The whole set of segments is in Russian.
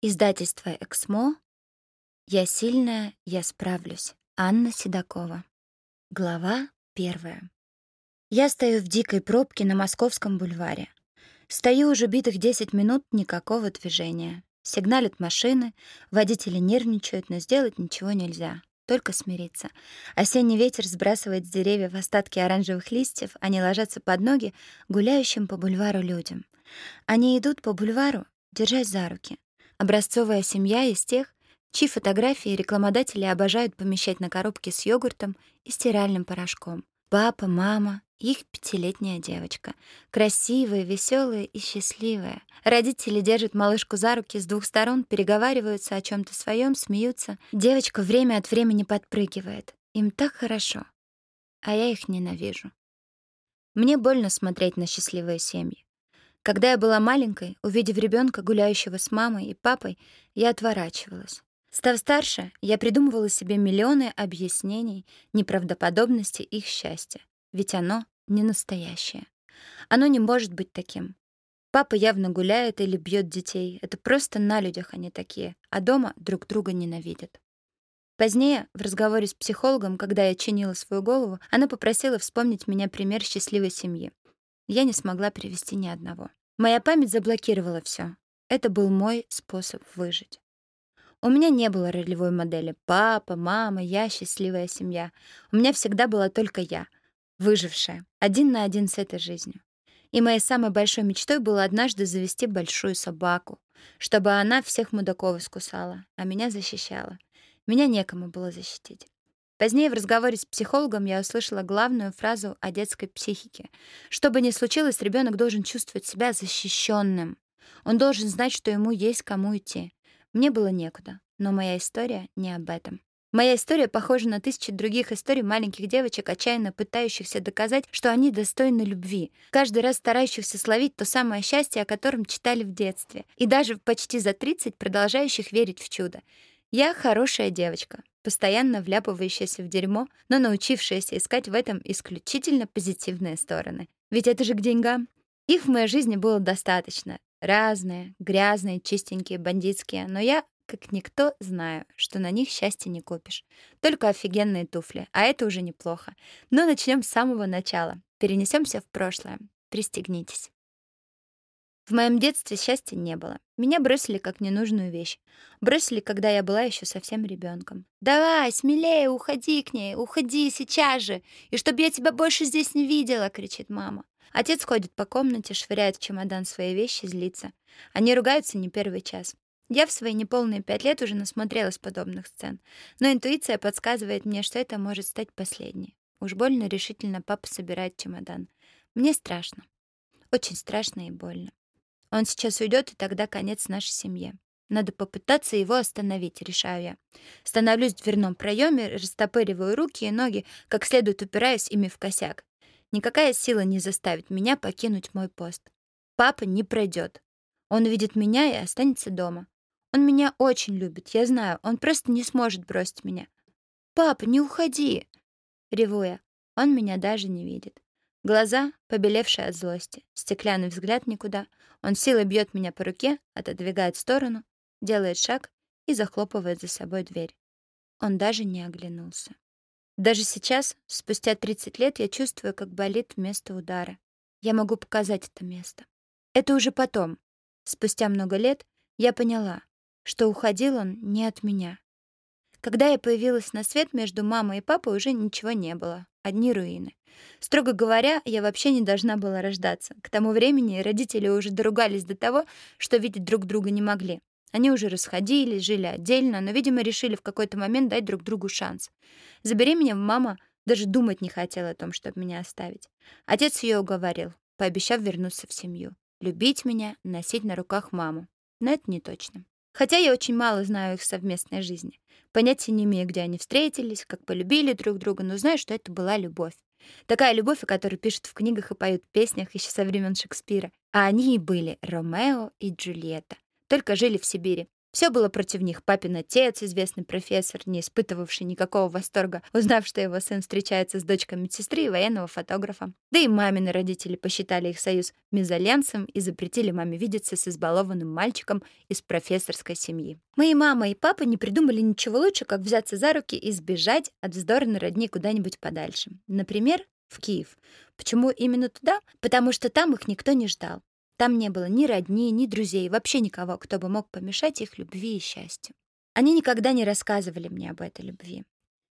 Издательство «Эксмо». Я сильная, я справлюсь. Анна Седокова. Глава первая. Я стою в дикой пробке на Московском бульваре. Стою уже битых 10 минут, никакого движения. Сигналят машины, водители нервничают, но сделать ничего нельзя. Только смириться. Осенний ветер сбрасывает с деревьев остатки оранжевых листьев, они ложатся под ноги гуляющим по бульвару людям. Они идут по бульвару, держась за руки. Образцовая семья из тех, чьи фотографии рекламодатели обожают помещать на коробке с йогуртом и стиральным порошком. Папа, мама, их пятилетняя девочка. Красивая, веселая и счастливая. Родители держат малышку за руки с двух сторон, переговариваются о чем то своем, смеются. Девочка время от времени подпрыгивает. Им так хорошо. А я их ненавижу. Мне больно смотреть на счастливые семьи. Когда я была маленькой, увидев ребенка, гуляющего с мамой и папой, я отворачивалась. Став старше, я придумывала себе миллионы объяснений неправдоподобности их счастья. Ведь оно не настоящее. Оно не может быть таким. Папа явно гуляет или бьет детей. Это просто на людях они такие, а дома друг друга ненавидят. Позднее, в разговоре с психологом, когда я чинила свою голову, она попросила вспомнить меня пример счастливой семьи. Я не смогла привести ни одного. Моя память заблокировала все. Это был мой способ выжить. У меня не было ролевой модели. Папа, мама, я, счастливая семья. У меня всегда была только я, выжившая, один на один с этой жизнью. И моей самой большой мечтой было однажды завести большую собаку, чтобы она всех мудаков искусала, а меня защищала. Меня некому было защитить. Позднее в разговоре с психологом я услышала главную фразу о детской психике. Что бы ни случилось, ребенок должен чувствовать себя защищенным. Он должен знать, что ему есть кому идти. Мне было некуда, но моя история не об этом. Моя история похожа на тысячи других историй маленьких девочек, отчаянно пытающихся доказать, что они достойны любви, каждый раз старающихся словить то самое счастье, о котором читали в детстве, и даже почти за 30 продолжающих верить в чудо. Я хорошая девочка, постоянно вляпывающаяся в дерьмо, но научившаяся искать в этом исключительно позитивные стороны. Ведь это же к деньгам. Их в моей жизни было достаточно. Разные, грязные, чистенькие, бандитские, но я, как никто, знаю, что на них счастья не купишь. Только офигенные туфли, а это уже неплохо. Но начнем с самого начала. Перенесемся в прошлое. Пристегнитесь. В моем детстве счастья не было. Меня бросили как ненужную вещь. Бросили, когда я была еще совсем ребенком. «Давай, смелее, уходи к ней, уходи сейчас же! И чтобы я тебя больше здесь не видела!» — кричит мама. Отец ходит по комнате, швыряет в чемодан свои вещи, злится. Они ругаются не первый час. Я в свои неполные пять лет уже насмотрелась подобных сцен, но интуиция подсказывает мне, что это может стать последней. Уж больно решительно папа собирает чемодан. Мне страшно. Очень страшно и больно. Он сейчас уйдет, и тогда конец нашей семье. Надо попытаться его остановить, решаю я. Становлюсь в дверном проеме, растопыриваю руки и ноги, как следует упираюсь ими в косяк. Никакая сила не заставит меня покинуть мой пост. Папа не пройдет. Он увидит меня и останется дома. Он меня очень любит, я знаю. Он просто не сможет бросить меня. «Папа, не уходи!» Реву я. Он меня даже не видит. Глаза, побелевшие от злости, стеклянный взгляд никуда. Он силой бьет меня по руке, отодвигает в сторону, делает шаг и захлопывает за собой дверь. Он даже не оглянулся. Даже сейчас, спустя 30 лет, я чувствую, как болит место удара. Я могу показать это место. Это уже потом. Спустя много лет я поняла, что уходил он не от меня. Когда я появилась на свет, между мамой и папой уже ничего не было одни руины. Строго говоря, я вообще не должна была рождаться. К тому времени родители уже доругались до того, что видеть друг друга не могли. Они уже расходились, жили отдельно, но, видимо, решили в какой-то момент дать друг другу шанс. Забеременев, мама даже думать не хотела о том, чтобы меня оставить. Отец ее уговорил, пообещав вернуться в семью. Любить меня, носить на руках маму. Но это не точно. Хотя я очень мало знаю их совместной жизни. Понятия не имею, где они встретились, как полюбили друг друга, но знаю, что это была любовь. Такая любовь, о которой пишут в книгах и поют в песнях еще со времен Шекспира. А они и были Ромео и Джульетта. Только жили в Сибири. Все было против них. Папин отец, известный профессор, не испытывавший никакого восторга, узнав, что его сын встречается с дочкой медсестры и военного фотографа. Да и мамины родители посчитали их союз мезальянсом и запретили маме видеться с избалованным мальчиком из профессорской семьи. Мои мама и папа не придумали ничего лучше, как взяться за руки и сбежать от вздорной родни куда-нибудь подальше. Например, в Киев. Почему именно туда? Потому что там их никто не ждал. Там не было ни родни, ни друзей, вообще никого, кто бы мог помешать их любви и счастью. Они никогда не рассказывали мне об этой любви.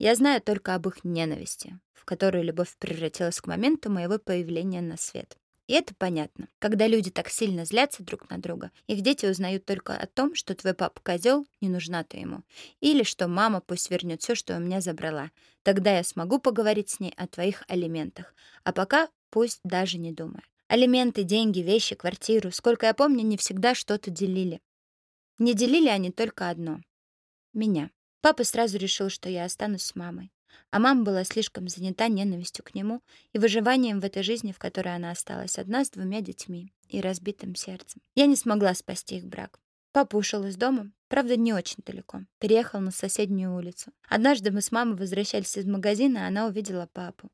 Я знаю только об их ненависти, в которую любовь превратилась к моменту моего появления на свет. И это понятно. Когда люди так сильно злятся друг на друга, их дети узнают только о том, что твой папа козел, не нужна ты ему. Или что мама пусть вернет все, что у меня забрала. Тогда я смогу поговорить с ней о твоих алиментах. А пока пусть даже не думает. Алименты, деньги, вещи, квартиру. Сколько я помню, не всегда что-то делили. Не делили они только одно — меня. Папа сразу решил, что я останусь с мамой. А мама была слишком занята ненавистью к нему и выживанием в этой жизни, в которой она осталась одна с двумя детьми и разбитым сердцем. Я не смогла спасти их брак. Папа ушел из дома, правда, не очень далеко. Переехал на соседнюю улицу. Однажды мы с мамой возвращались из магазина, а она увидела папу.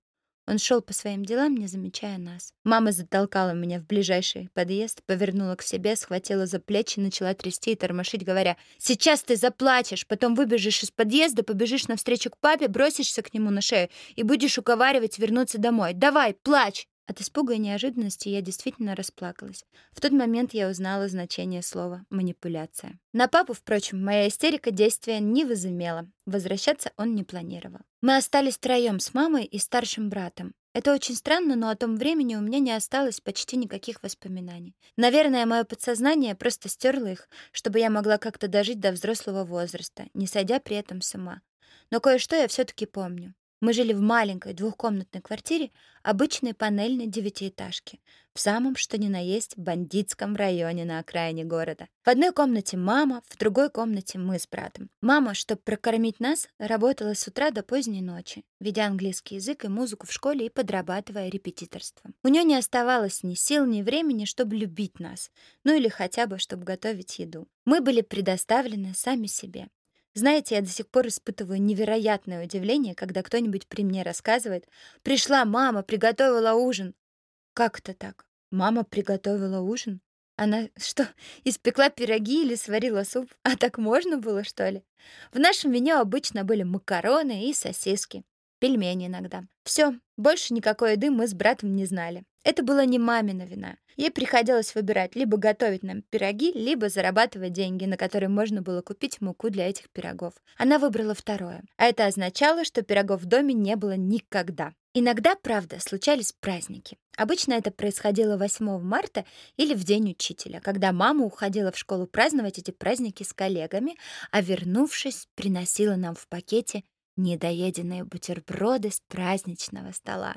Он шел по своим делам, не замечая нас. Мама затолкала меня в ближайший подъезд, повернула к себе, схватила за плечи, начала трясти и тормошить, говоря, «Сейчас ты заплачешь, потом выбежишь из подъезда, побежишь навстречу к папе, бросишься к нему на шею и будешь уговаривать вернуться домой. Давай, плачь!» От испуга и неожиданности я действительно расплакалась. В тот момент я узнала значение слова «манипуляция». На папу, впрочем, моя истерика действия не возымела. Возвращаться он не планировал. Мы остались втроем с мамой и старшим братом. Это очень странно, но о том времени у меня не осталось почти никаких воспоминаний. Наверное, мое подсознание просто стерло их, чтобы я могла как-то дожить до взрослого возраста, не сойдя при этом с ума. Но кое-что я все-таки помню. Мы жили в маленькой двухкомнатной квартире, обычной панельной девятиэтажке, в самом что ни на есть бандитском районе на окраине города. В одной комнате мама, в другой комнате мы с братом. Мама, чтобы прокормить нас, работала с утра до поздней ночи, ведя английский язык и музыку в школе и подрабатывая репетиторством. У нее не оставалось ни сил, ни времени, чтобы любить нас, ну или хотя бы, чтобы готовить еду. Мы были предоставлены сами себе. Знаете, я до сих пор испытываю невероятное удивление, когда кто-нибудь при мне рассказывает «Пришла мама, приготовила ужин». Как это так? Мама приготовила ужин? Она что, испекла пироги или сварила суп? А так можно было, что ли? В нашем меню обычно были макароны и сосиски. Пельмени иногда. Все, больше никакой еды мы с братом не знали. Это была не мамина вина. Ей приходилось выбирать либо готовить нам пироги, либо зарабатывать деньги, на которые можно было купить муку для этих пирогов. Она выбрала второе. А это означало, что пирогов в доме не было никогда. Иногда, правда, случались праздники. Обычно это происходило 8 марта или в День учителя, когда мама уходила в школу праздновать эти праздники с коллегами, а вернувшись, приносила нам в пакете недоеденные бутерброды с праздничного стола.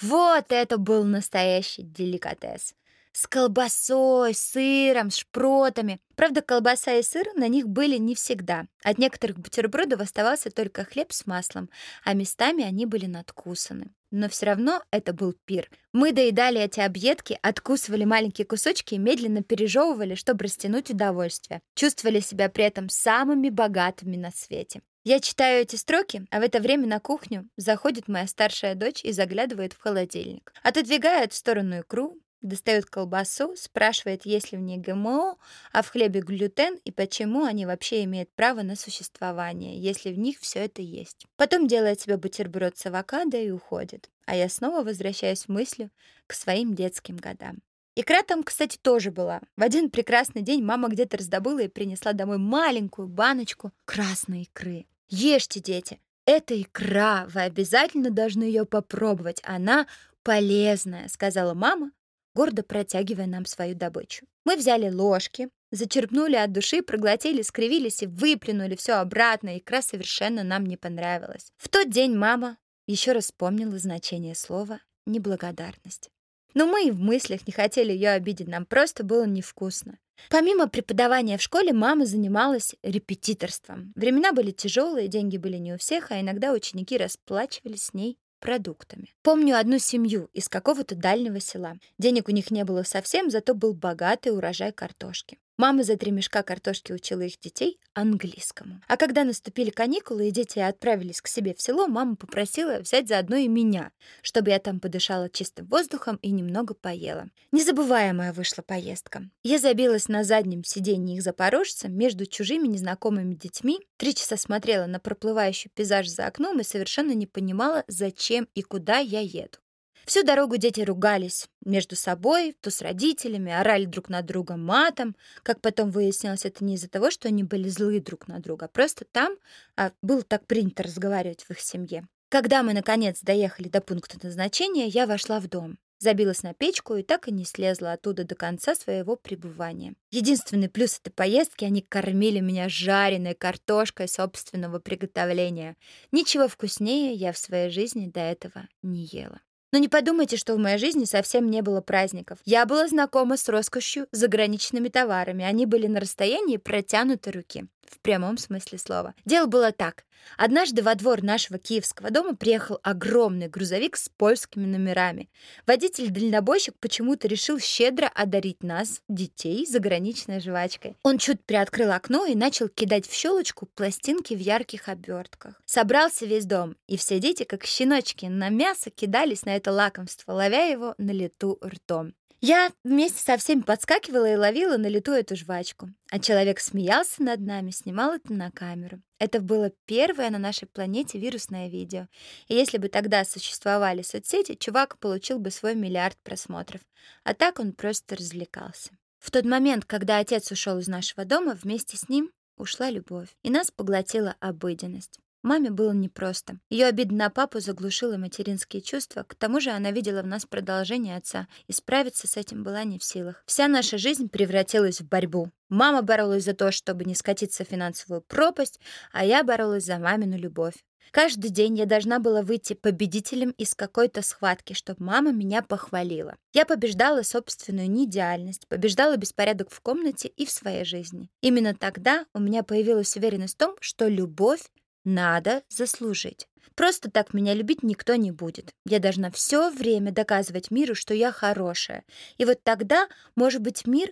Вот это был настоящий деликатес. С колбасой, сыром, шпротами. Правда, колбаса и сыр на них были не всегда. От некоторых бутербродов оставался только хлеб с маслом, а местами они были надкусаны. Но все равно это был пир. Мы доедали эти объедки, откусывали маленькие кусочки и медленно пережевывали, чтобы растянуть удовольствие. Чувствовали себя при этом самыми богатыми на свете. Я читаю эти строки, а в это время на кухню заходит моя старшая дочь и заглядывает в холодильник. Отодвигает в сторону икру, достает колбасу, спрашивает, есть ли в ней ГМО, а в хлебе глютен и почему они вообще имеют право на существование, если в них все это есть. Потом делает себе бутерброд с авокадо и уходит. А я снова возвращаюсь мыслью к своим детским годам. Икра там, кстати, тоже была. В один прекрасный день мама где-то раздобыла и принесла домой маленькую баночку красной икры. Ешьте, дети. Это икра, вы обязательно должны ее попробовать. Она полезная, сказала мама, гордо протягивая нам свою добычу. Мы взяли ложки, зачерпнули от души, проглотили, скривились и выплюнули все обратно. Икра совершенно нам не понравилась. В тот день мама еще раз вспомнила значение слова «неблагодарность». Но мы и в мыслях не хотели ее обидеть, нам просто было невкусно. Помимо преподавания в школе, мама занималась репетиторством. Времена были тяжелые, деньги были не у всех, а иногда ученики расплачивались с ней продуктами. Помню одну семью из какого-то дальнего села. Денег у них не было совсем, зато был богатый урожай картошки. Мама за три мешка картошки учила их детей английскому. А когда наступили каникулы и дети отправились к себе в село, мама попросила взять заодно и меня, чтобы я там подышала чистым воздухом и немного поела. Незабываемая вышла поездка. Я забилась на заднем сиденье их запорожца между чужими незнакомыми детьми, три часа смотрела на проплывающий пейзаж за окном и совершенно не понимала, зачем и куда я еду. Всю дорогу дети ругались между собой, то с родителями, орали друг на друга матом. Как потом выяснилось, это не из-за того, что они были злые друг на друга, а просто там а, было так принято разговаривать в их семье. Когда мы, наконец, доехали до пункта назначения, я вошла в дом. Забилась на печку и так и не слезла оттуда до конца своего пребывания. Единственный плюс этой поездки — они кормили меня жареной картошкой собственного приготовления. Ничего вкуснее я в своей жизни до этого не ела. Но не подумайте, что в моей жизни совсем не было праздников. Я была знакома с роскошью заграничными товарами. Они были на расстоянии протянутой руки. В прямом смысле слова. Дело было так. Однажды во двор нашего киевского дома приехал огромный грузовик с польскими номерами. Водитель-дальнобойщик почему-то решил щедро одарить нас, детей, заграничной жвачкой. Он чуть приоткрыл окно и начал кидать в щелочку пластинки в ярких обертках. Собрался весь дом, и все дети, как щеночки, на мясо кидались на это лакомство, ловя его на лету ртом. Я вместе со всеми подскакивала и ловила на лету эту жвачку. А человек смеялся над нами, снимал это на камеру. Это было первое на нашей планете вирусное видео. И если бы тогда существовали соцсети, чувак получил бы свой миллиард просмотров. А так он просто развлекался. В тот момент, когда отец ушел из нашего дома, вместе с ним ушла любовь, и нас поглотила обыденность. Маме было непросто. Ее обида на папу заглушила материнские чувства, к тому же она видела в нас продолжение отца, и справиться с этим была не в силах. Вся наша жизнь превратилась в борьбу. Мама боролась за то, чтобы не скатиться в финансовую пропасть, а я боролась за мамину любовь. Каждый день я должна была выйти победителем из какой-то схватки, чтобы мама меня похвалила. Я побеждала собственную неидеальность, побеждала беспорядок в комнате и в своей жизни. Именно тогда у меня появилась уверенность в том, что любовь надо заслужить. Просто так меня любить никто не будет. Я должна все время доказывать миру, что я хорошая. И вот тогда, может быть, мир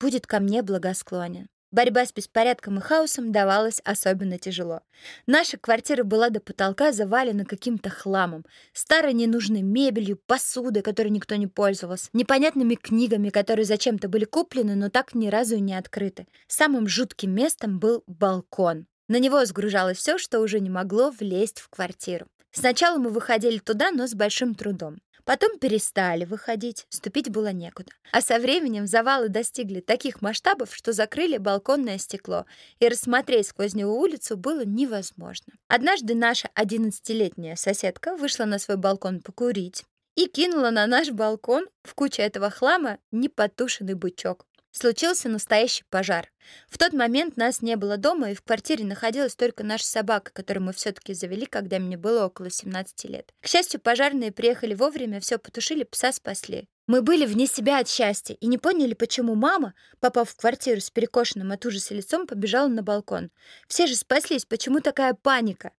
будет ко мне благосклонен. Борьба с беспорядком и хаосом давалась особенно тяжело. Наша квартира была до потолка завалена каким-то хламом. Старой ненужной мебелью, посудой, которой никто не пользовался, непонятными книгами, которые зачем-то были куплены, но так ни разу и не открыты. Самым жутким местом был балкон. На него сгружалось все, что уже не могло влезть в квартиру. Сначала мы выходили туда, но с большим трудом. Потом перестали выходить, ступить было некуда. А со временем завалы достигли таких масштабов, что закрыли балконное стекло, и рассмотреть сквозь него улицу было невозможно. Однажды наша 11-летняя соседка вышла на свой балкон покурить и кинула на наш балкон в кучу этого хлама непотушенный бычок случился настоящий пожар. В тот момент нас не было дома, и в квартире находилась только наша собака, которую мы все-таки завели, когда мне было около 17 лет. К счастью, пожарные приехали вовремя, все потушили, пса спасли. Мы были вне себя от счастья и не поняли, почему мама, попав в квартиру с перекошенным от ужаса лицом, побежала на балкон. Все же спаслись, почему такая паника?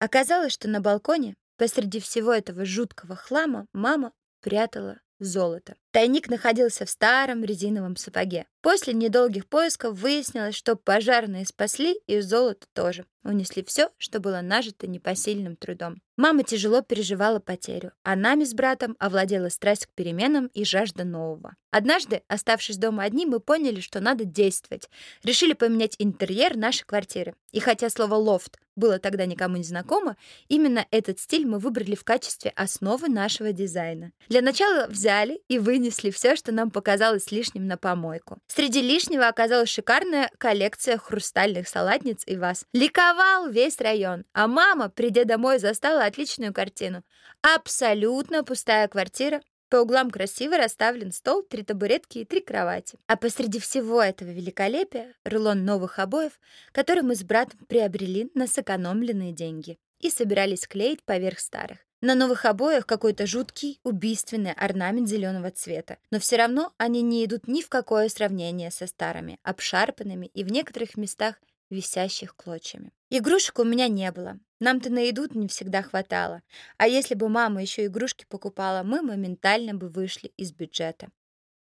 Оказалось, что на балконе, посреди всего этого жуткого хлама, мама прятала золото. Тайник находился в старом резиновом сапоге. После недолгих поисков выяснилось, что пожарные спасли и золото тоже. Унесли все, что было нажито непосильным трудом. Мама тяжело переживала потерю, а нами с братом овладела страсть к переменам и жажда нового. Однажды, оставшись дома одни, мы поняли, что надо действовать. Решили поменять интерьер нашей квартиры. И хотя слово «лофт» было тогда никому не знакомо, именно этот стиль мы выбрали в качестве основы нашего дизайна. Для начала взяли и вынесли все, что нам показалось лишним на помойку. Среди лишнего оказалась шикарная коллекция хрустальных салатниц и ваз. Ликовал весь район, а мама, придя домой, застала отличную картину. Абсолютно пустая квартира, по углам красиво расставлен стол, три табуретки и три кровати. А посреди всего этого великолепия рулон новых обоев, который мы с братом приобрели на сэкономленные деньги и собирались клеить поверх старых. На новых обоях какой-то жуткий, убийственный орнамент зеленого цвета. Но все равно они не идут ни в какое сравнение со старыми, обшарпанными и в некоторых местах висящих клочьями. Игрушек у меня не было. Нам-то на еду не всегда хватало. А если бы мама еще игрушки покупала, мы моментально бы вышли из бюджета.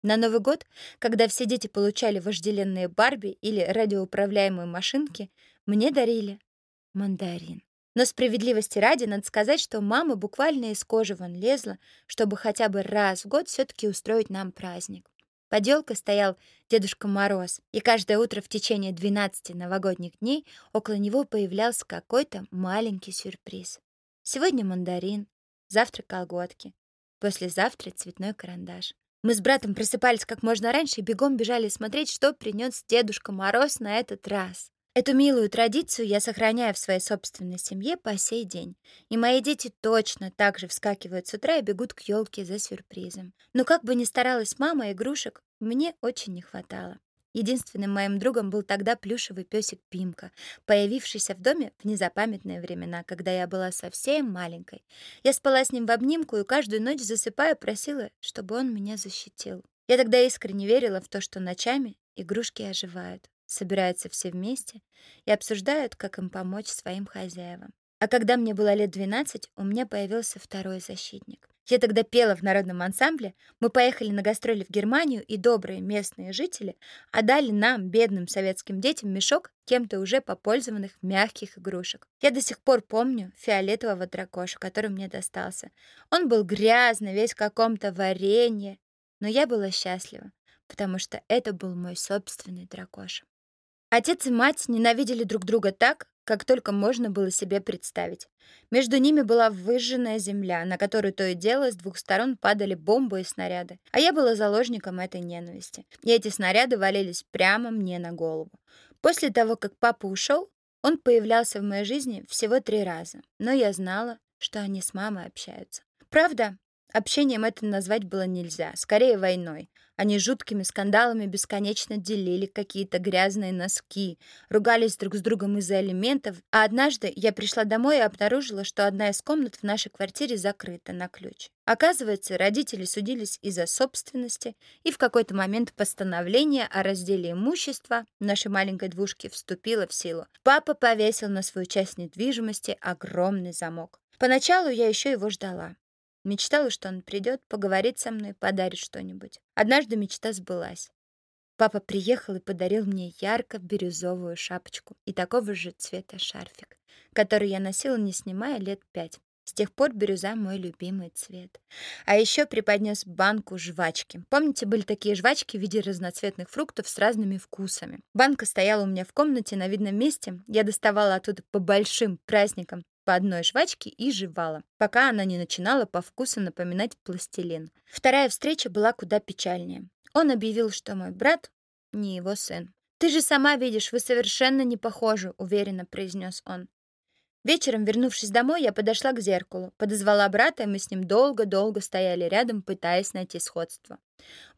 На Новый год, когда все дети получали вожделенные Барби или радиоуправляемые машинки, мне дарили мандарин. Но справедливости ради надо сказать, что мама буквально из кожи вон лезла, чтобы хотя бы раз в год все-таки устроить нам праздник. Под елкой стоял Дедушка Мороз, и каждое утро в течение 12 новогодних дней около него появлялся какой-то маленький сюрприз. Сегодня мандарин, завтра колготки, послезавтра цветной карандаш. Мы с братом просыпались как можно раньше и бегом бежали смотреть, что принес Дедушка Мороз на этот раз. Эту милую традицию я сохраняю в своей собственной семье по сей день. И мои дети точно так же вскакивают с утра и бегут к елке за сюрпризом. Но как бы ни старалась мама, игрушек мне очень не хватало. Единственным моим другом был тогда плюшевый песик Пимка, появившийся в доме в незапамятные времена, когда я была совсем маленькой. Я спала с ним в обнимку и каждую ночь засыпая просила, чтобы он меня защитил. Я тогда искренне верила в то, что ночами игрушки оживают собираются все вместе и обсуждают, как им помочь своим хозяевам. А когда мне было лет 12, у меня появился второй защитник. Я тогда пела в народном ансамбле, мы поехали на гастроли в Германию, и добрые местные жители отдали нам, бедным советским детям, мешок кем-то уже попользованных мягких игрушек. Я до сих пор помню фиолетового дракоша, который мне достался. Он был грязный, весь в каком-то варенье, но я была счастлива, потому что это был мой собственный дракоша. Отец и мать ненавидели друг друга так, как только можно было себе представить. Между ними была выжженная земля, на которую то и дело с двух сторон падали бомбы и снаряды. А я была заложником этой ненависти. И эти снаряды валились прямо мне на голову. После того, как папа ушел, он появлялся в моей жизни всего три раза. Но я знала, что они с мамой общаются. Правда, общением это назвать было нельзя, скорее войной. Они жуткими скандалами бесконечно делили какие-то грязные носки, ругались друг с другом из-за элементов, а однажды я пришла домой и обнаружила, что одна из комнат в нашей квартире закрыта на ключ. Оказывается, родители судились из-за собственности, и в какой-то момент постановление о разделе имущества нашей маленькой двушки вступило в силу. Папа повесил на свою часть недвижимости огромный замок. Поначалу я еще его ждала. Мечтала, что он придет, поговорит со мной, подарит что-нибудь. Однажды мечта сбылась. Папа приехал и подарил мне ярко-бирюзовую шапочку и такого же цвета шарфик, который я носила, не снимая, лет пять. С тех пор бирюза мой любимый цвет. А еще преподнес банку жвачки. Помните, были такие жвачки в виде разноцветных фруктов с разными вкусами? Банка стояла у меня в комнате на видном месте. Я доставала оттуда по большим праздникам по одной жвачке и жевала, пока она не начинала по вкусу напоминать пластилин. Вторая встреча была куда печальнее. Он объявил, что мой брат не его сын. «Ты же сама видишь, вы совершенно не похожи», — уверенно произнес он. Вечером, вернувшись домой, я подошла к зеркалу, подозвала брата, и мы с ним долго-долго стояли рядом, пытаясь найти сходство.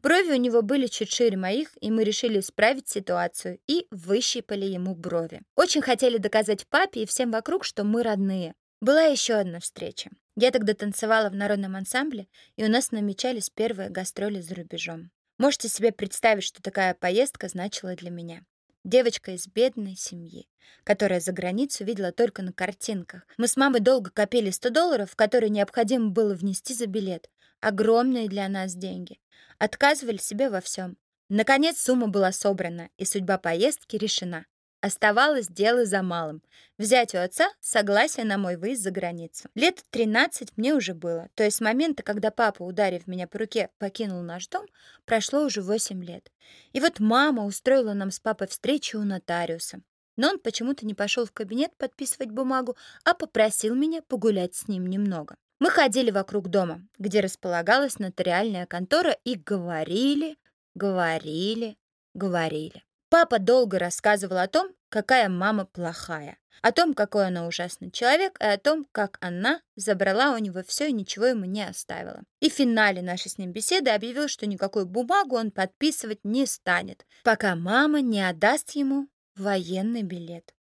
Брови у него были чуть шире моих, и мы решили исправить ситуацию и выщипали ему брови. Очень хотели доказать папе и всем вокруг, что мы родные. Была еще одна встреча. Я тогда танцевала в народном ансамбле, и у нас намечались первые гастроли за рубежом. Можете себе представить, что такая поездка значила для меня. Девочка из бедной семьи, которая за границу видела только на картинках. Мы с мамой долго копили 100 долларов, которые необходимо было внести за билет. Огромные для нас деньги. Отказывали себе во всем. Наконец сумма была собрана, и судьба поездки решена. Оставалось дело за малым — взять у отца согласие на мой выезд за границу. Лет 13 мне уже было, то есть с момента, когда папа, ударив меня по руке, покинул наш дом, прошло уже 8 лет. И вот мама устроила нам с папой встречу у нотариуса. Но он почему-то не пошел в кабинет подписывать бумагу, а попросил меня погулять с ним немного. Мы ходили вокруг дома, где располагалась нотариальная контора, и говорили, говорили, говорили. Папа долго рассказывал о том, какая мама плохая, о том, какой она ужасный человек, и о том, как она забрала у него все и ничего ему не оставила. И в финале нашей с ним беседы объявил, что никакую бумагу он подписывать не станет, пока мама не отдаст ему военный билет.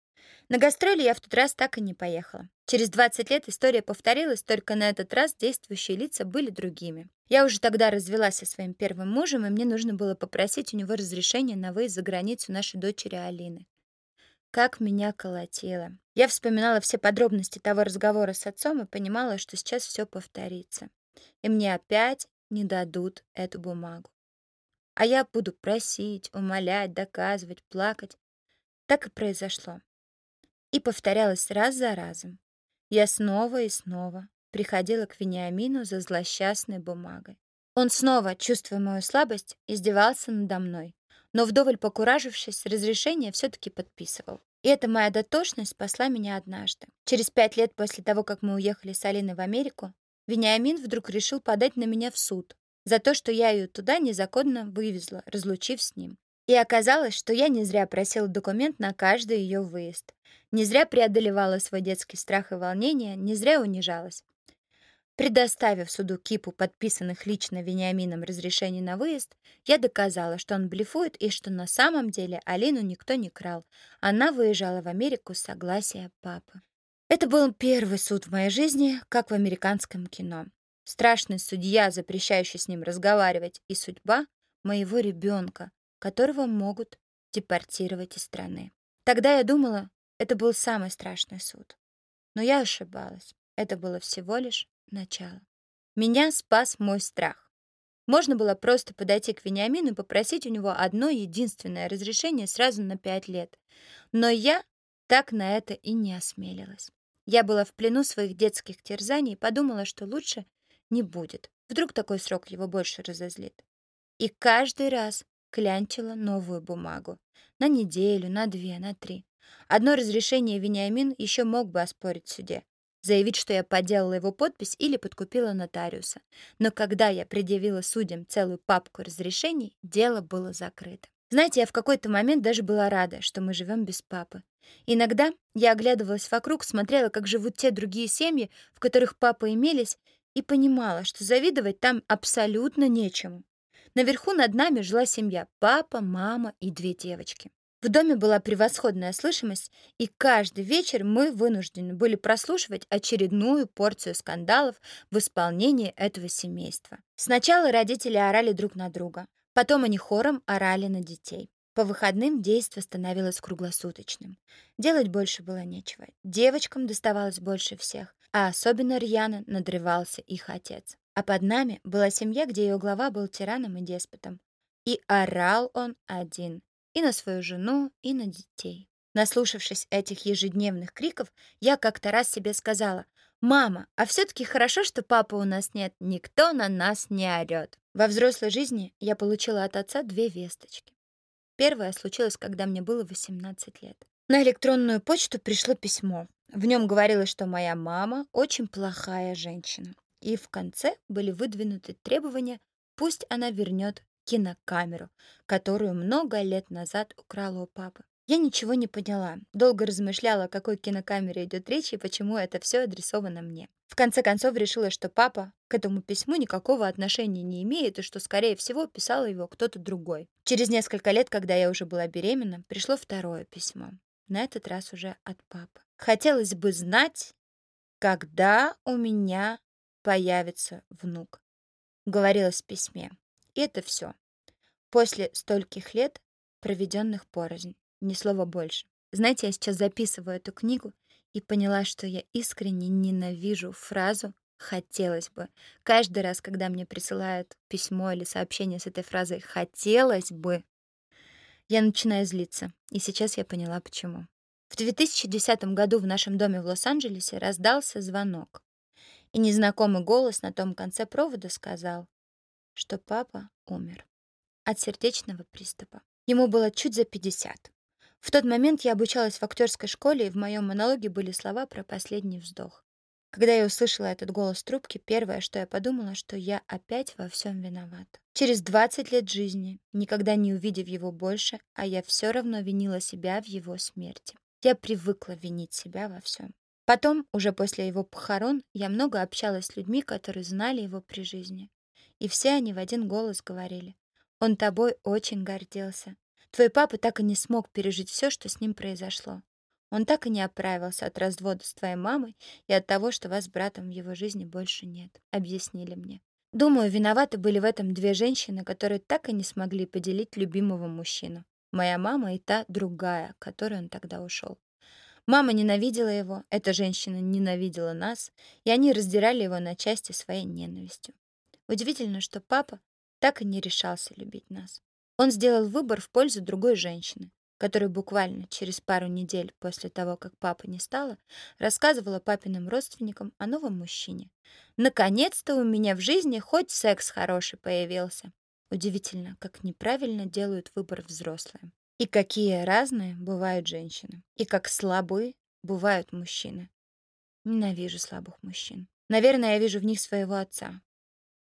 На гастроли я в тот раз так и не поехала. Через 20 лет история повторилась, только на этот раз действующие лица были другими. Я уже тогда развелась со своим первым мужем, и мне нужно было попросить у него разрешения на выезд за границу нашей дочери Алины. Как меня колотило. Я вспоминала все подробности того разговора с отцом и понимала, что сейчас все повторится. И мне опять не дадут эту бумагу. а я буду просить, умолять, доказывать, плакать. Так и произошло. И повторялось раз за разом. Я снова и снова приходила к Вениамину за злосчастной бумагой. Он снова, чувствуя мою слабость, издевался надо мной, но вдоволь покуражившись, разрешение все-таки подписывал. И эта моя дотошность спасла меня однажды. Через пять лет после того, как мы уехали с Алиной в Америку, Вениамин вдруг решил подать на меня в суд за то, что я ее туда незаконно вывезла, разлучив с ним. И оказалось, что я не зря просила документ на каждый ее выезд. Не зря преодолевала свой детский страх и волнение, не зря унижалась. Предоставив суду кипу подписанных лично Вениамином разрешений на выезд, я доказала, что он блефует и что на самом деле Алину никто не крал. Она выезжала в Америку с согласия папы. Это был первый суд в моей жизни, как в американском кино. Страшный судья, запрещающий с ним разговаривать, и судьба моего ребенка, которого могут депортировать из страны. Тогда я думала, это был самый страшный суд. Но я ошибалась. Это было всего лишь начало. Меня спас мой страх. Можно было просто подойти к Вениамину и попросить у него одно единственное разрешение сразу на пять лет. Но я так на это и не осмелилась. Я была в плену своих детских терзаний и подумала, что лучше не будет. Вдруг такой срок его больше разозлит. И каждый раз клянчила новую бумагу. На неделю, на две, на три. Одно разрешение Вениамин еще мог бы оспорить в суде заявить, что я подделала его подпись или подкупила нотариуса. Но когда я предъявила судьям целую папку разрешений, дело было закрыто. Знаете, я в какой-то момент даже была рада, что мы живем без папы. Иногда я оглядывалась вокруг, смотрела, как живут те другие семьи, в которых папы имелись, и понимала, что завидовать там абсолютно нечему. Наверху над нами жила семья — папа, мама и две девочки. В доме была превосходная слышимость, и каждый вечер мы вынуждены были прослушивать очередную порцию скандалов в исполнении этого семейства. Сначала родители орали друг на друга, потом они хором орали на детей. По выходным действо становилось круглосуточным. Делать больше было нечего. Девочкам доставалось больше всех, а особенно рьяно надрывался их отец. А под нами была семья, где ее глава был тираном и деспотом. И орал он один и на свою жену, и на детей. Наслушавшись этих ежедневных криков, я как-то раз себе сказала, «Мама, а все-таки хорошо, что папы у нас нет, никто на нас не орет». Во взрослой жизни я получила от отца две весточки. Первая случилась, когда мне было 18 лет. На электронную почту пришло письмо. В нем говорилось, что моя мама очень плохая женщина. И в конце были выдвинуты требования, пусть она вернет кинокамеру, которую много лет назад украла у папы. Я ничего не поняла, долго размышляла, о какой кинокамере идет речь и почему это все адресовано мне. В конце концов решила, что папа к этому письму никакого отношения не имеет и что, скорее всего, писал его кто-то другой. Через несколько лет, когда я уже была беременна, пришло второе письмо. На этот раз уже от папы. Хотелось бы знать, когда у меня появится внук. Говорилось в письме. И это все. После стольких лет, проведенных порознь, ни слова больше. Знаете, я сейчас записываю эту книгу и поняла, что я искренне ненавижу фразу «хотелось бы». Каждый раз, когда мне присылают письмо или сообщение с этой фразой «хотелось бы», я начинаю злиться. И сейчас я поняла, почему. В 2010 году в нашем доме в Лос-Анджелесе раздался звонок. И незнакомый голос на том конце провода сказал что папа умер от сердечного приступа. Ему было чуть за 50. В тот момент я обучалась в актерской школе, и в моем монологе были слова про последний вздох. Когда я услышала этот голос трубки, первое, что я подумала, что я опять во всем виновата. Через 20 лет жизни, никогда не увидев его больше, а я все равно винила себя в его смерти. Я привыкла винить себя во всем. Потом, уже после его похорон, я много общалась с людьми, которые знали его при жизни. И все они в один голос говорили. Он тобой очень гордился. Твой папа так и не смог пережить все, что с ним произошло. Он так и не оправился от развода с твоей мамой и от того, что вас с братом в его жизни больше нет, объяснили мне. Думаю, виноваты были в этом две женщины, которые так и не смогли поделить любимого мужчину. Моя мама и та другая, которой он тогда ушел. Мама ненавидела его, эта женщина ненавидела нас, и они раздирали его на части своей ненавистью. Удивительно, что папа так и не решался любить нас. Он сделал выбор в пользу другой женщины, которая буквально через пару недель после того, как папа не стало, рассказывала папиным родственникам о новом мужчине. «Наконец-то у меня в жизни хоть секс хороший появился». Удивительно, как неправильно делают выбор взрослые. И какие разные бывают женщины. И как слабые бывают мужчины. Ненавижу слабых мужчин. Наверное, я вижу в них своего отца.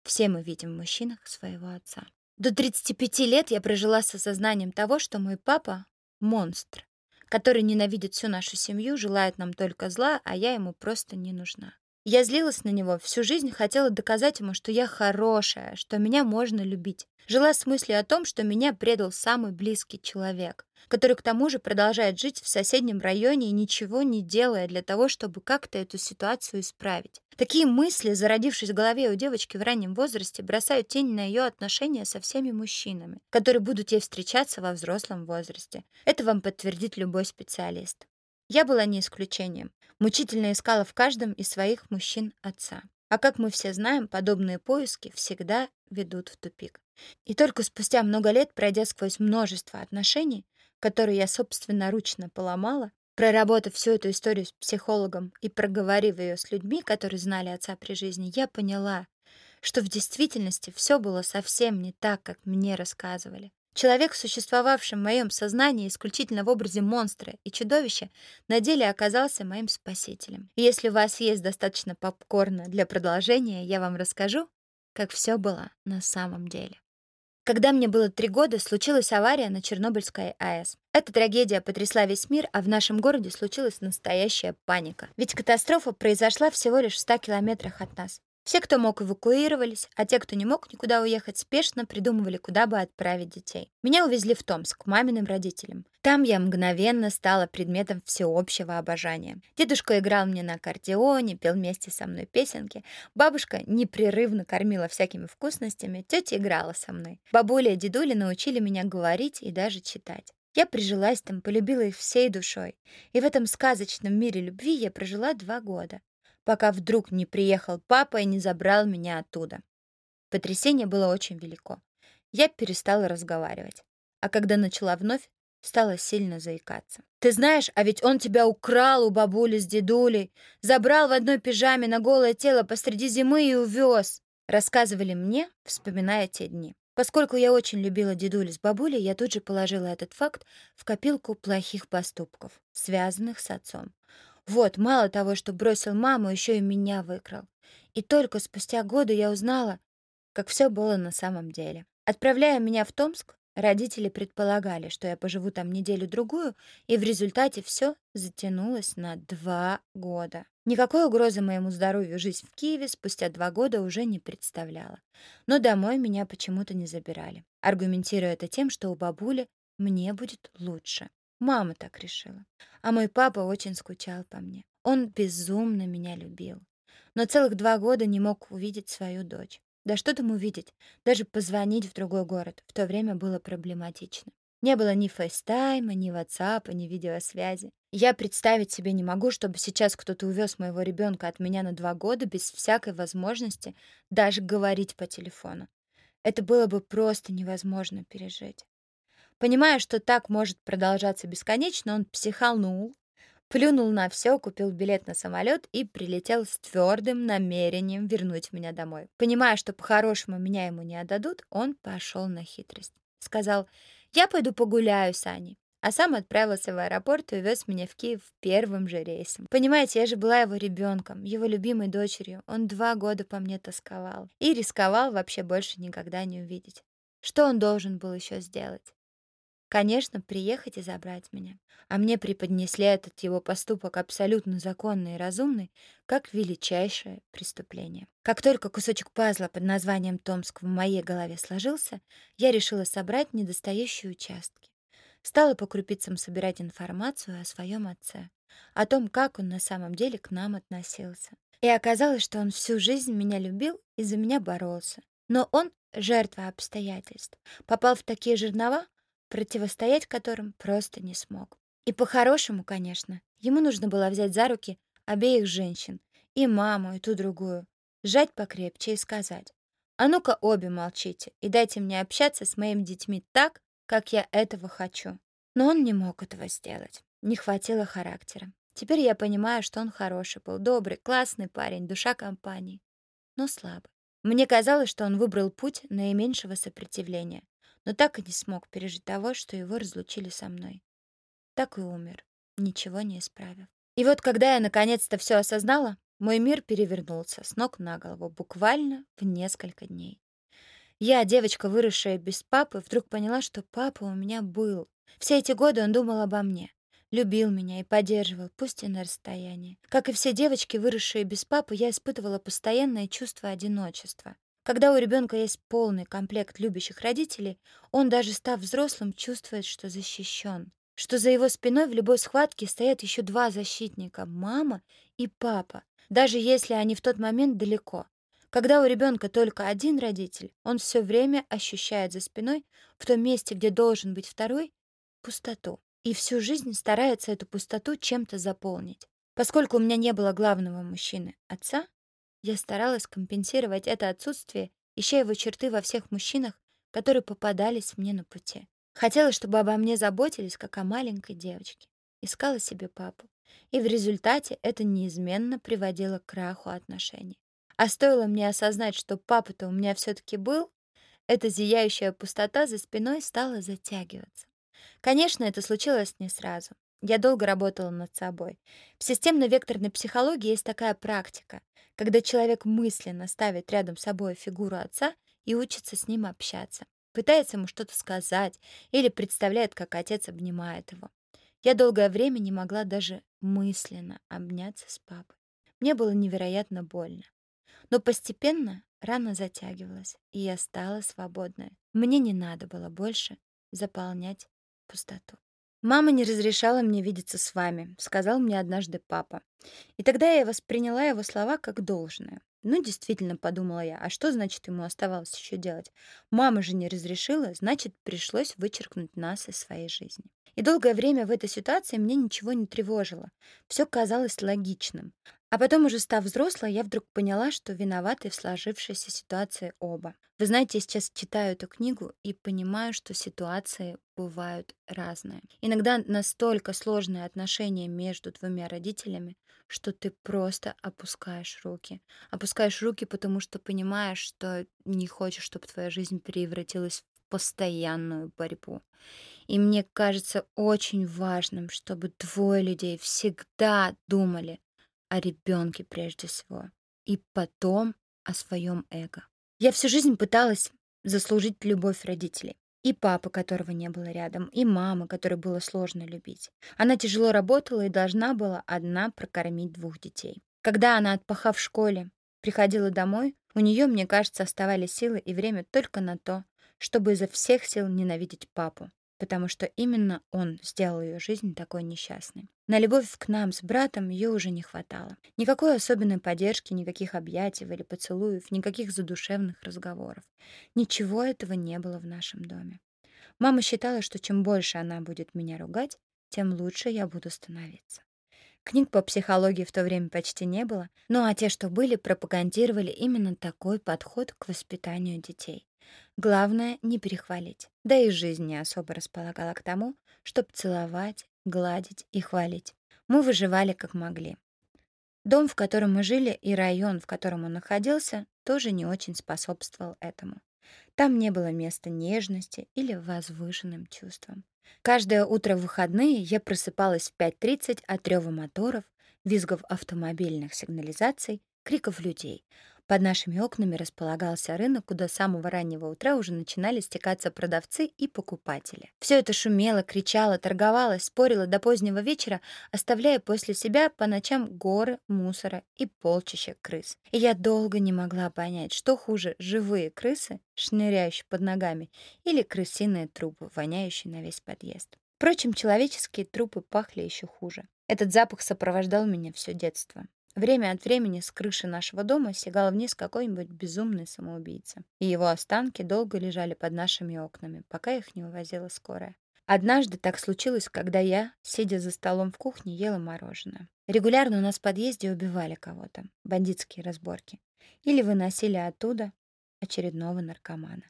Все мы видим в мужчинах своего отца. До 35 лет я прожила с осознанием того, что мой папа — монстр, который ненавидит всю нашу семью, желает нам только зла, а я ему просто не нужна. Я злилась на него, всю жизнь хотела доказать ему, что я хорошая, что меня можно любить. Жила с мыслью о том, что меня предал самый близкий человек, который к тому же продолжает жить в соседнем районе и ничего не делая для того, чтобы как-то эту ситуацию исправить. Такие мысли, зародившись в голове у девочки в раннем возрасте, бросают тень на ее отношения со всеми мужчинами, которые будут ей встречаться во взрослом возрасте. Это вам подтвердит любой специалист. Я была не исключением. Мучительно искала в каждом из своих мужчин отца. А как мы все знаем, подобные поиски всегда ведут в тупик. И только спустя много лет, пройдя сквозь множество отношений, которые я собственноручно поломала, проработав всю эту историю с психологом и проговорив ее с людьми, которые знали отца при жизни, я поняла, что в действительности все было совсем не так, как мне рассказывали. Человек, существовавший в моем сознании исключительно в образе монстра и чудовища, на деле оказался моим спасителем. Если у вас есть достаточно попкорна для продолжения, я вам расскажу, как все было на самом деле. Когда мне было три года, случилась авария на Чернобыльской АЭС. Эта трагедия потрясла весь мир, а в нашем городе случилась настоящая паника. Ведь катастрофа произошла всего лишь в 100 километрах от нас. Все, кто мог, эвакуировались, а те, кто не мог никуда уехать, спешно придумывали, куда бы отправить детей. Меня увезли в Томск, к маминым родителям. Там я мгновенно стала предметом всеобщего обожания. Дедушка играл мне на аккордеоне, пел вместе со мной песенки. Бабушка непрерывно кормила всякими вкусностями, тетя играла со мной. Бабуля и дедуля научили меня говорить и даже читать. Я прижилась там, полюбила их всей душой. И в этом сказочном мире любви я прожила два года пока вдруг не приехал папа и не забрал меня оттуда. Потрясение было очень велико. Я перестала разговаривать. А когда начала вновь, стала сильно заикаться. «Ты знаешь, а ведь он тебя украл у бабули с дедулей, забрал в одной пижаме на голое тело посреди зимы и увез!» Рассказывали мне, вспоминая те дни. Поскольку я очень любила дедулю с бабулей, я тут же положила этот факт в копилку плохих поступков, связанных с отцом. Вот, мало того, что бросил маму, еще и меня выкрал. И только спустя годы я узнала, как все было на самом деле. Отправляя меня в Томск, родители предполагали, что я поживу там неделю-другую, и в результате все затянулось на два года. Никакой угрозы моему здоровью жизнь в Киеве спустя два года уже не представляла. Но домой меня почему-то не забирали, аргументируя это тем, что у бабули мне будет лучше. Мама так решила. А мой папа очень скучал по мне. Он безумно меня любил. Но целых два года не мог увидеть свою дочь. Да что там увидеть? Даже позвонить в другой город в то время было проблематично. Не было ни фейстайма, ни ватсапа, ни видеосвязи. Я представить себе не могу, чтобы сейчас кто-то увез моего ребенка от меня на два года без всякой возможности даже говорить по телефону. Это было бы просто невозможно пережить. Понимая, что так может продолжаться бесконечно, он психанул, плюнул на все, купил билет на самолет и прилетел с твердым намерением вернуть меня домой. Понимая, что по-хорошему меня ему не отдадут, он пошел на хитрость. Сказал, я пойду погуляю с Аней. А сам отправился в аэропорт и увез меня в Киев первым же рейсом. Понимаете, я же была его ребенком, его любимой дочерью. Он два года по мне тосковал. И рисковал вообще больше никогда не увидеть. Что он должен был еще сделать? Конечно, приехать и забрать меня. А мне преподнесли этот его поступок абсолютно законный и разумный, как величайшее преступление. Как только кусочек пазла под названием Томск в моей голове сложился, я решила собрать недостающие участки. Стала по крупицам собирать информацию о своем отце, о том, как он на самом деле к нам относился. И оказалось, что он всю жизнь меня любил и за меня боролся. Но он — жертва обстоятельств. Попал в такие жернова, противостоять которым просто не смог. И по-хорошему, конечно, ему нужно было взять за руки обеих женщин, и маму, и ту другую, сжать покрепче и сказать, А ну-ка обе молчите и дайте мне общаться с моими детьми так, как я этого хочу. Но он не мог этого сделать. Не хватило характера. Теперь я понимаю, что он хороший был, добрый, классный парень, душа компании. Но слабый. Мне казалось, что он выбрал путь наименьшего сопротивления, но так и не смог пережить того, что его разлучили со мной. Так и умер, ничего не исправив. И вот когда я наконец-то все осознала, мой мир перевернулся с ног на голову буквально в несколько дней. Я, девочка, выросшая без папы, вдруг поняла, что папа у меня был. Все эти годы он думал обо мне, любил меня и поддерживал, пусть и на расстоянии. Как и все девочки, выросшие без папы, я испытывала постоянное чувство одиночества. Когда у ребенка есть полный комплект любящих родителей, он, даже став взрослым, чувствует, что защищен, что за его спиной в любой схватке стоят еще два защитника — мама и папа, даже если они в тот момент далеко. Когда у ребенка только один родитель, он все время ощущает за спиной, в том месте, где должен быть второй, пустоту. И всю жизнь старается эту пустоту чем-то заполнить. Поскольку у меня не было главного мужчины, отца, я старалась компенсировать это отсутствие, ища его черты во всех мужчинах, которые попадались мне на пути. Хотела, чтобы обо мне заботились, как о маленькой девочке. Искала себе папу. И в результате это неизменно приводило к краху отношений. А стоило мне осознать, что папа-то у меня все-таки был, эта зияющая пустота за спиной стала затягиваться. Конечно, это случилось не сразу. Я долго работала над собой. В системно-векторной психологии есть такая практика, когда человек мысленно ставит рядом с собой фигуру отца и учится с ним общаться, пытается ему что-то сказать или представляет, как отец обнимает его. Я долгое время не могла даже мысленно обняться с папой. Мне было невероятно больно. Но постепенно рана затягивалась, и я стала свободной. Мне не надо было больше заполнять пустоту. «Мама не разрешала мне видеться с вами», — сказал мне однажды папа. И тогда я восприняла его слова как должное. Ну, действительно, подумала я, а что значит ему оставалось еще делать? Мама же не разрешила, значит, пришлось вычеркнуть нас из своей жизни. И долгое время в этой ситуации мне ничего не тревожило. Все казалось логичным. А потом, уже став взрослой, я вдруг поняла, что виноваты в сложившейся ситуации оба. Вы знаете, я сейчас читаю эту книгу и понимаю, что ситуации бывают разные. Иногда настолько сложные отношения между двумя родителями, что ты просто опускаешь руки. Опускаешь руки, потому что понимаешь, что не хочешь, чтобы твоя жизнь превратилась в постоянную борьбу. И мне кажется очень важным, чтобы двое людей всегда думали о ребенке прежде всего, и потом о своем эго. Я всю жизнь пыталась заслужить любовь родителей. И папы, которого не было рядом, и мамы, которой было сложно любить. Она тяжело работала и должна была одна прокормить двух детей. Когда она, отпахав в школе, приходила домой, у нее, мне кажется, оставались силы и время только на то, чтобы изо всех сил ненавидеть папу, потому что именно он сделал ее жизнь такой несчастной. На любовь к нам с братом ее уже не хватало. Никакой особенной поддержки, никаких объятий или поцелуев, никаких задушевных разговоров. Ничего этого не было в нашем доме. Мама считала, что чем больше она будет меня ругать, тем лучше я буду становиться. Книг по психологии в то время почти не было, ну а те, что были, пропагандировали именно такой подход к воспитанию детей. Главное — не перехвалить. Да и жизнь не особо располагала к тому, чтобы целовать, гладить и хвалить. Мы выживали как могли. Дом, в котором мы жили, и район, в котором он находился, тоже не очень способствовал этому. Там не было места нежности или возвышенным чувствам. Каждое утро в выходные я просыпалась в 5.30 от рёва моторов, визгов автомобильных сигнализаций, криков людей, под нашими окнами располагался рынок, куда с самого раннего утра уже начинали стекаться продавцы и покупатели. Все это шумело, кричало, торговалось, спорило до позднего вечера, оставляя после себя по ночам горы мусора и полчища крыс. И я долго не могла понять, что хуже — живые крысы, шныряющие под ногами, или крысиные трупы, воняющие на весь подъезд. Впрочем, человеческие трупы пахли еще хуже. Этот запах сопровождал меня все детство. Время от времени с крыши нашего дома сигал вниз какой-нибудь безумный самоубийца, и его останки долго лежали под нашими окнами, пока их не увозила скорая. Однажды так случилось, когда я, сидя за столом в кухне, ела мороженое. Регулярно у нас в подъезде убивали кого-то, бандитские разборки. Или выносили оттуда, очередного наркомана.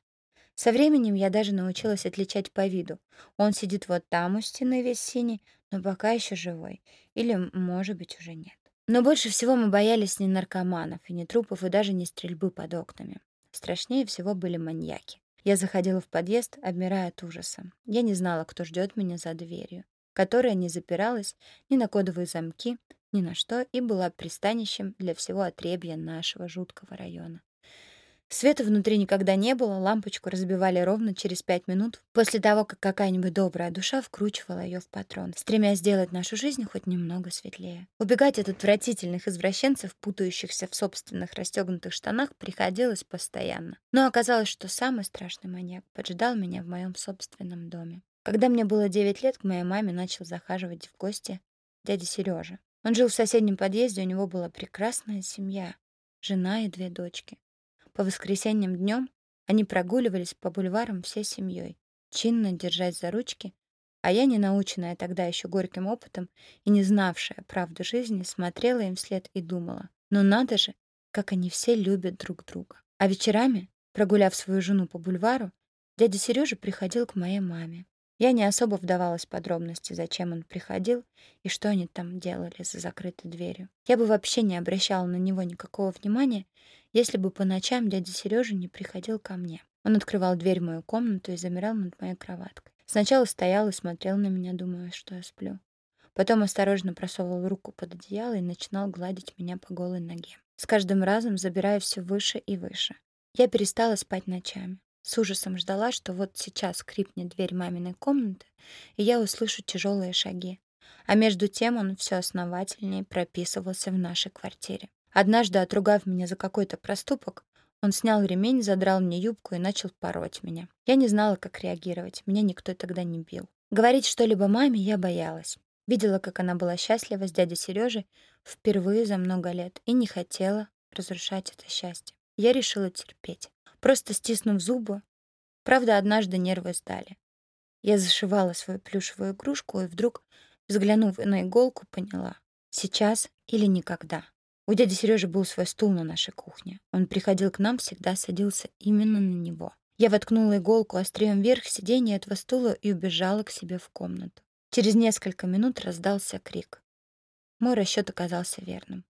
Со временем я даже научилась отличать по виду. Он сидит вот там у стены весь синий, но пока еще живой. Или, может быть, уже нет. Но больше всего мы боялись не наркоманов, и не трупов, и даже не стрельбы под окнами. Страшнее всего были маньяки. Я заходила в подъезд, обмирая от ужаса. Я не знала, кто ждет меня за дверью, которая не запиралась ни на кодовые замки, ни на что, и была пристанищем для всего отребья нашего жуткого района. Света внутри никогда не было, лампочку разбивали ровно через пять минут после того, как какая-нибудь добрая душа вкручивала ее в патрон, стремясь сделать нашу жизнь хоть немного светлее. Убегать от отвратительных извращенцев, путающихся в собственных расстегнутых штанах, приходилось постоянно. Но оказалось, что самый страшный маньяк поджидал меня в моем собственном доме. Когда мне было 9 лет, к моей маме начал захаживать в гости дядя Сережа. Он жил в соседнем подъезде, у него была прекрасная семья, жена и две дочки. По воскресеньям днем они прогуливались по бульварам всей семьей, чинно держась за ручки, а я, не наученная тогда еще горьким опытом и не знавшая правду жизни, смотрела им вслед и думала, ну надо же, как они все любят друг друга. А вечерами, прогуляв свою жену по бульвару, дядя Сережа приходил к моей маме. Я не особо вдавалась в подробности, зачем он приходил и что они там делали за закрытой дверью. Я бы вообще не обращала на него никакого внимания, если бы по ночам дядя Сережа не приходил ко мне. Он открывал дверь в мою комнату и замирал над моей кроваткой. Сначала стоял и смотрел на меня, думая, что я сплю. Потом осторожно просовывал руку под одеяло и начинал гладить меня по голой ноге. С каждым разом забирая все выше и выше. Я перестала спать ночами. С ужасом ждала, что вот сейчас скрипнет дверь маминой комнаты, и я услышу тяжелые шаги. А между тем он все основательнее прописывался в нашей квартире. Однажды, отругав меня за какой-то проступок, он снял ремень, задрал мне юбку и начал пороть меня. Я не знала, как реагировать. Меня никто тогда не бил. Говорить что-либо маме я боялась. Видела, как она была счастлива с дядей Сережей впервые за много лет и не хотела разрушать это счастье. Я решила терпеть просто стиснув зубы. Правда, однажды нервы сдали. Я зашивала свою плюшевую игрушку и вдруг, взглянув на иголку, поняла — сейчас или никогда. У дяди Сережи был свой стул на нашей кухне. Он приходил к нам, всегда садился именно на него. Я воткнула иголку острием вверх сиденья этого стула и убежала к себе в комнату. Через несколько минут раздался крик. Мой расчет оказался верным.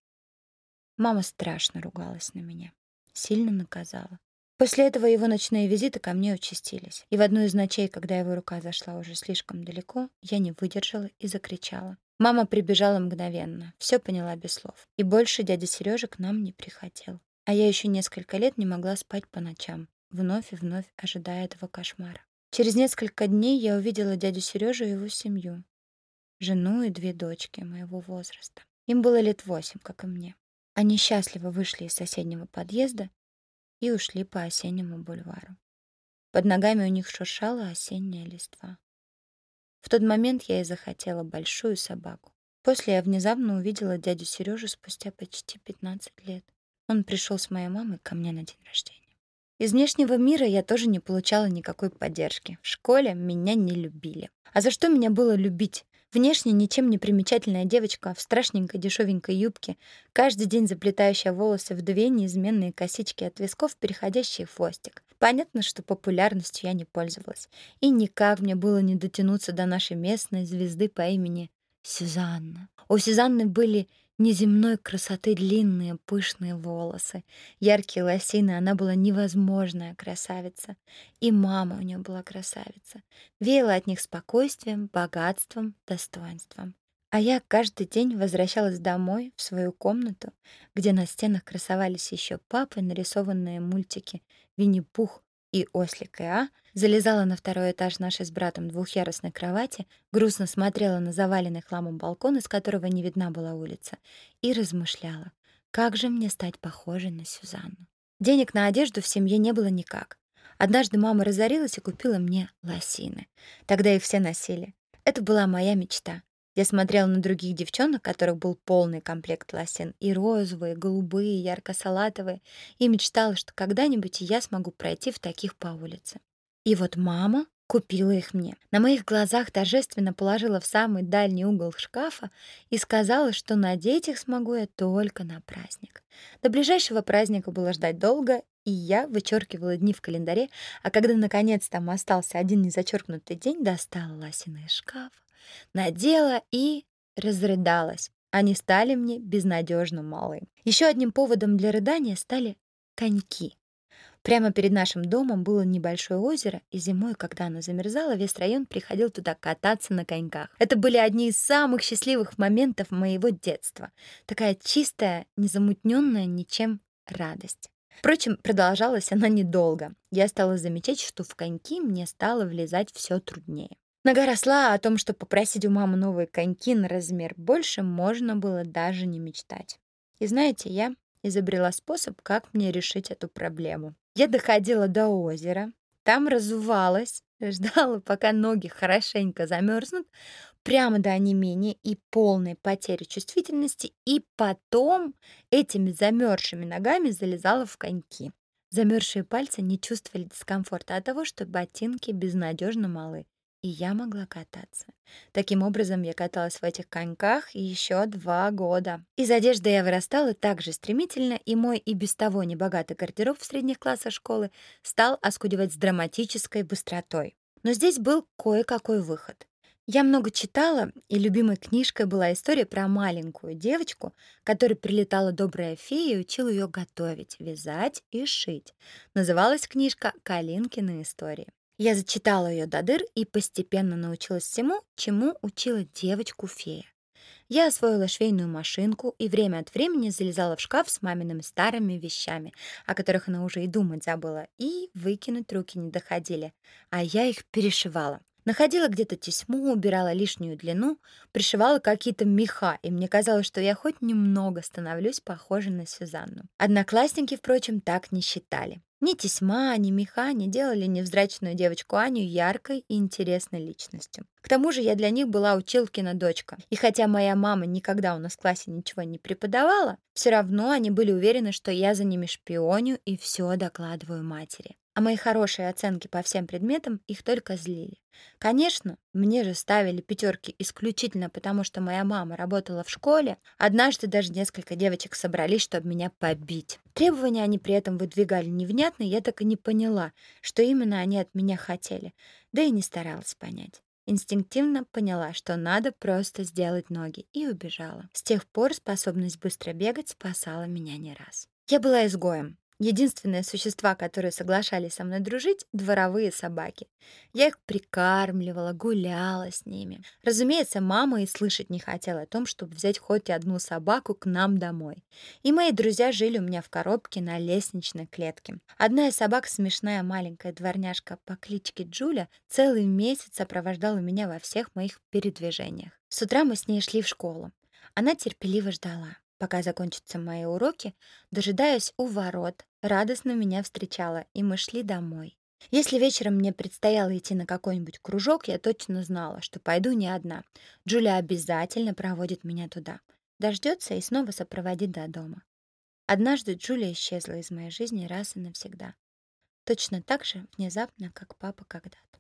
Мама страшно ругалась на меня. Сильно наказала. После этого его ночные визиты ко мне участились. И в одну из ночей, когда его рука зашла уже слишком далеко, я не выдержала и закричала. Мама прибежала мгновенно, все поняла без слов. И больше дядя Сережа к нам не приходил. А я еще несколько лет не могла спать по ночам, вновь и вновь ожидая этого кошмара. Через несколько дней я увидела дядю Сережу и его семью. Жену и две дочки моего возраста. Им было лет восемь, как и мне. Они счастливо вышли из соседнего подъезда и ушли по осеннему бульвару. Под ногами у них шуршала осенняя листва. В тот момент я и захотела большую собаку. После я внезапно увидела дядю Сережу спустя почти 15 лет. Он пришел с моей мамой ко мне на день рождения. Из внешнего мира я тоже не получала никакой поддержки. В школе меня не любили. А за что меня было любить? Внешне ничем не примечательная девочка в страшненькой дешевенькой юбке, каждый день заплетающая волосы в две неизменные косички от висков, переходящие в хвостик. Понятно, что популярностью я не пользовалась. И никак мне было не дотянуться до нашей местной звезды по имени Сюзанна. У Сюзанны были неземной красоты длинные пышные волосы, яркие лосины, она была невозможная красавица. И мама у нее была красавица. Веяла от них спокойствием, богатством, достоинством. А я каждый день возвращалась домой, в свою комнату, где на стенах красовались еще папы нарисованные мультики «Винни-Пух», и ослик Иа залезала на второй этаж нашей с братом двухъярусной кровати, грустно смотрела на заваленный хламом балкон, из которого не видна была улица, и размышляла, как же мне стать похожей на Сюзанну. Денег на одежду в семье не было никак. Однажды мама разорилась и купила мне лосины. Тогда их все носили. Это была моя мечта. Я смотрела на других девчонок, которых был полный комплект лосин, и розовые, голубые, ярко-салатовые, и мечтала, что когда-нибудь я смогу пройти в таких по улице. И вот мама купила их мне. На моих глазах торжественно положила в самый дальний угол шкафа и сказала, что надеть их смогу я только на праздник. До ближайшего праздника было ждать долго, и я вычеркивала дни в календаре, а когда наконец там остался один незачеркнутый день, достала лосины из шкафа, надела и разрыдалась. Они стали мне безнадежно малы. Еще одним поводом для рыдания стали коньки. Прямо перед нашим домом было небольшое озеро, и зимой, когда оно замерзало, весь район приходил туда кататься на коньках. Это были одни из самых счастливых моментов моего детства. Такая чистая, незамутненная ничем радость. Впрочем, продолжалась она недолго. Я стала замечать, что в коньки мне стало влезать все труднее. Нога росла, а о том, что попросить у мамы новые коньки на размер больше, можно было даже не мечтать. И знаете, я изобрела способ, как мне решить эту проблему. Я доходила до озера, там разувалась, ждала, пока ноги хорошенько замерзнут, прямо до онемения и полной потери чувствительности, и потом этими замерзшими ногами залезала в коньки. Замерзшие пальцы не чувствовали дискомфорта от того, что ботинки безнадежно малы и я могла кататься. Таким образом, я каталась в этих коньках еще два года. Из одежды я вырастала так же стремительно, и мой и без того небогатый гардероб в средних классах школы стал оскудевать с драматической быстротой. Но здесь был кое-какой выход. Я много читала, и любимой книжкой была история про маленькую девочку, которой прилетала добрая фея и учила ее готовить, вязать и шить. Называлась книжка «Калинкины истории». Я зачитала ее до дыр и постепенно научилась всему, чему учила девочку-фея. Я освоила швейную машинку и время от времени залезала в шкаф с мамиными старыми вещами, о которых она уже и думать забыла, и выкинуть руки не доходили, а я их перешивала. Находила где-то тесьму, убирала лишнюю длину, пришивала какие-то меха, и мне казалось, что я хоть немного становлюсь похожей на Сюзанну. Одноклассники, впрочем, так не считали. Ни тесьма, ни меха не делали невзрачную девочку Аню яркой и интересной личностью. К тому же я для них была училкина дочка. И хотя моя мама никогда у нас в классе ничего не преподавала, все равно они были уверены, что я за ними шпионю и все докладываю матери а мои хорошие оценки по всем предметам их только злили. Конечно, мне же ставили пятерки исключительно потому, что моя мама работала в школе. Однажды даже несколько девочек собрались, чтобы меня побить. Требования они при этом выдвигали невнятно, я так и не поняла, что именно они от меня хотели, да и не старалась понять. Инстинктивно поняла, что надо просто сделать ноги, и убежала. С тех пор способность быстро бегать спасала меня не раз. Я была изгоем, Единственные существа, которые соглашались со мной дружить — дворовые собаки. Я их прикармливала, гуляла с ними. Разумеется, мама и слышать не хотела о том, чтобы взять хоть одну собаку к нам домой. И мои друзья жили у меня в коробке на лестничной клетке. Одна из собак, смешная маленькая дворняжка по кличке Джуля, целый месяц сопровождала меня во всех моих передвижениях. С утра мы с ней шли в школу. Она терпеливо ждала пока закончатся мои уроки, дожидаясь у ворот, радостно меня встречала, и мы шли домой. Если вечером мне предстояло идти на какой-нибудь кружок, я точно знала, что пойду не одна. Джулия обязательно проводит меня туда. Дождется и снова сопроводит до дома. Однажды Джулия исчезла из моей жизни раз и навсегда. Точно так же внезапно, как папа когда-то.